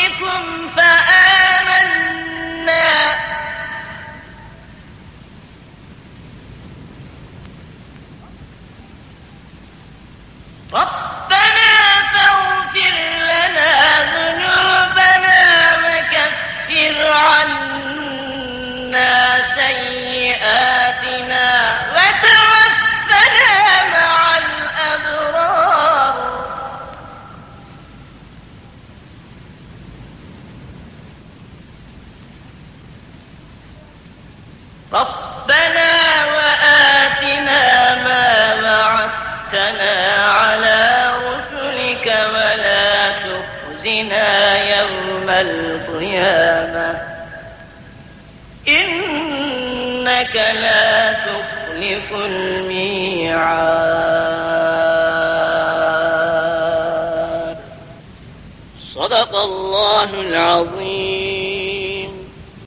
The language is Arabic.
بربكم فآمنا. ربنا فاغفر لنا ذنوبنا وكفر عنا سيئاتنا. ربنا وآتنا ما وعدتنا على رسلك ولا تخزنا يوم القيامة. إنك لا تخلف الميعاد. صدق الله العظيم.